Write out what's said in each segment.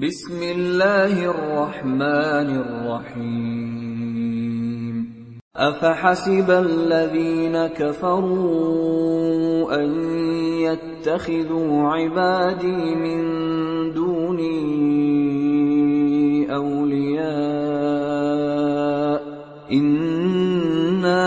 بسم الله الرحمن الرحيم افحسب الذين كفروا ان يتخذوا عبادي من دوني اولياء انا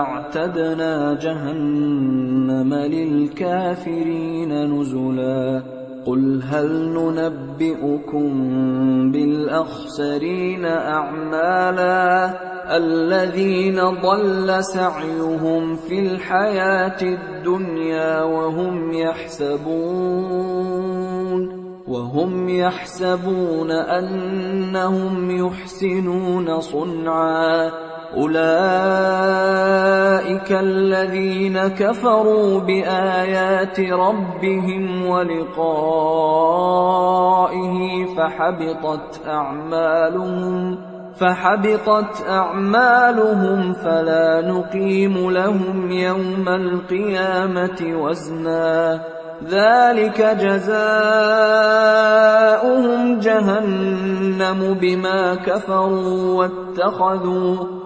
اعتدنا جهنم للكافرين نزلا قل هل ننبئكم بالاخسرين اعمالا الذين ضل سعيهم في الحياة الدنيا وهم يحسبون وهم يحسبون انهم يحسنون صنعا اولئك الذين كفروا بآيات ربهم ولقائه فحبطت أعمالهم فحبطت أعمالهم فلا نقيم لهم يوم القيامة وزنا ذلك جزاؤهم جهنم بما كفروا واتخذوا